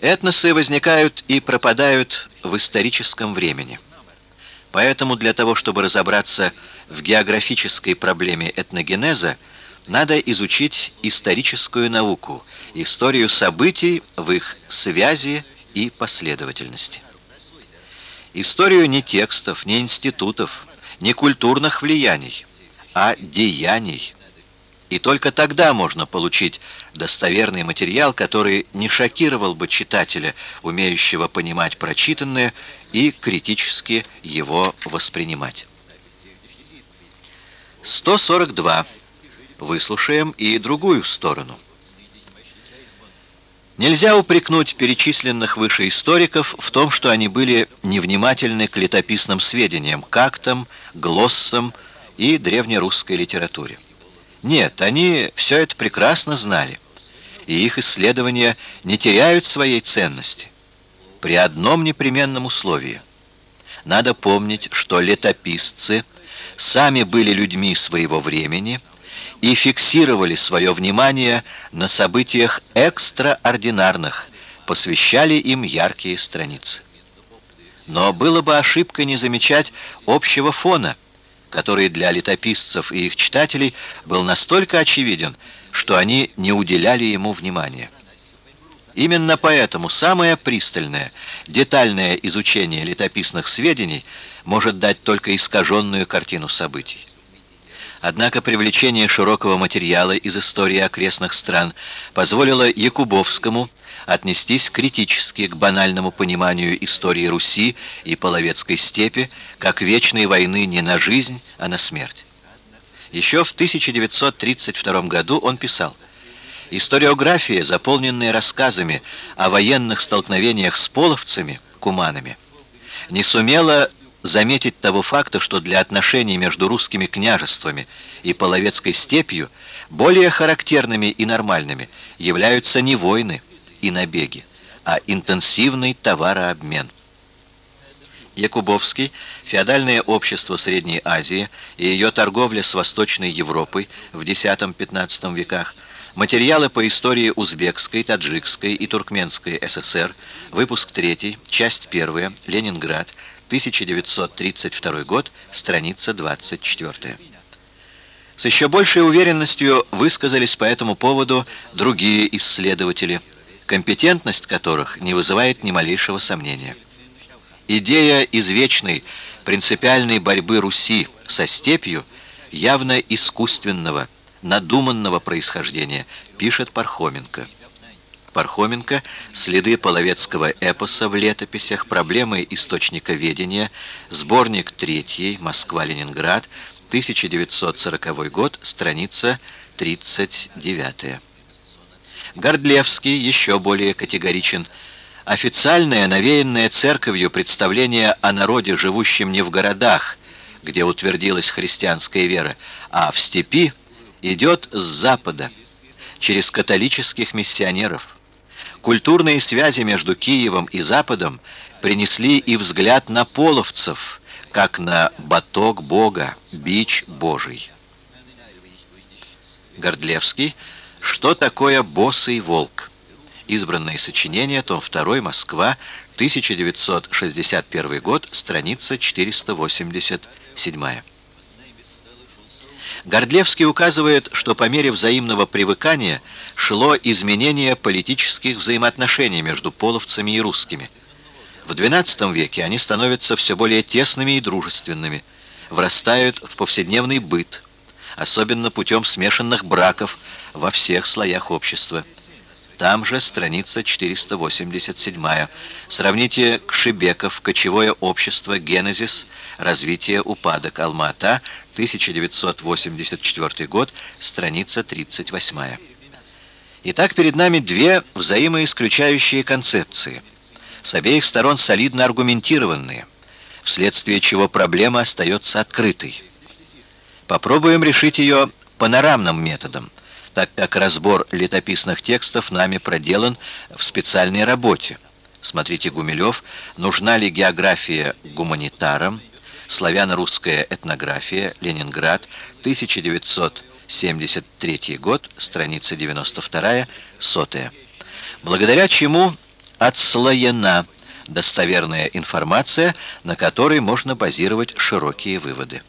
Этносы возникают и пропадают в историческом времени. Поэтому для того, чтобы разобраться в географической проблеме этногенеза, надо изучить историческую науку, историю событий в их связи и последовательности. Историю не текстов, не институтов, не культурных влияний, а деяний. И только тогда можно получить достоверный материал, который не шокировал бы читателя, умеющего понимать прочитанное и критически его воспринимать. 142. Выслушаем и другую сторону. Нельзя упрекнуть перечисленных выше историков в том, что они были невнимательны к летописным сведениям, кактам, глоссам и древнерусской литературе. Нет, они все это прекрасно знали, и их исследования не теряют своей ценности. При одном непременном условии. Надо помнить, что летописцы сами были людьми своего времени – и фиксировали свое внимание на событиях экстраординарных, посвящали им яркие страницы. Но было бы ошибкой не замечать общего фона, который для летописцев и их читателей был настолько очевиден, что они не уделяли ему внимания. Именно поэтому самое пристальное, детальное изучение летописных сведений может дать только искаженную картину событий. Однако привлечение широкого материала из истории окрестных стран позволило Якубовскому отнестись критически к банальному пониманию истории Руси и Половецкой степи как вечной войны не на жизнь, а на смерть. Еще в 1932 году он писал «Историография, заполненная рассказами о военных столкновениях с половцами, куманами, не сумела заметить того факта, что для отношений между русскими княжествами и Половецкой степью более характерными и нормальными являются не войны и набеги, а интенсивный товарообмен. Якубовский, феодальное общество Средней Азии и ее торговля с Восточной Европой в X-XV веках, материалы по истории Узбекской, Таджикской и Туркменской ССР, выпуск 3, часть 1, Ленинград, 1932 год, страница 24. С еще большей уверенностью высказались по этому поводу другие исследователи, компетентность которых не вызывает ни малейшего сомнения. Идея извечной принципиальной борьбы Руси со степью явно искусственного, надуманного происхождения, пишет Пархоменко. Пархоменко, следы половецкого эпоса в летописях, проблемы источника ведения, сборник 3, Москва-Ленинград, 1940 год, страница 39. Гордлевский еще более категоричен. Официальное, навеянное церковью представление о народе, живущем не в городах, где утвердилась христианская вера, а в степи, идет с запада, через католических миссионеров. Культурные связи между Киевом и Западом принесли и взгляд на половцев, как на баток Бога, бич Божий. Гордлевский «Что такое босый волк?» Избранное сочинение, том 2, Москва, 1961 год, страница 487. Гордлевский указывает, что по мере взаимного привыкания шло изменение политических взаимоотношений между половцами и русскими. В XII веке они становятся все более тесными и дружественными, врастают в повседневный быт, особенно путем смешанных браков во всех слоях общества. Там же страница 487. Сравните Кшибеков, Кочевое общество, Генезис, Развитие, упадок, Алма-Ата, 1984 год, страница 38. Итак, перед нами две взаимоисключающие концепции, с обеих сторон солидно аргументированные, вследствие чего проблема остается открытой. Попробуем решить ее панорамным методом, так как разбор летописных текстов нами проделан в специальной работе. Смотрите Гумилев «Нужна ли география гуманитарам?» Славяно-русская этнография. Ленинград. 1973 год. Страница 92. Сотая. Благодаря чему отслоена достоверная информация, на которой можно базировать широкие выводы.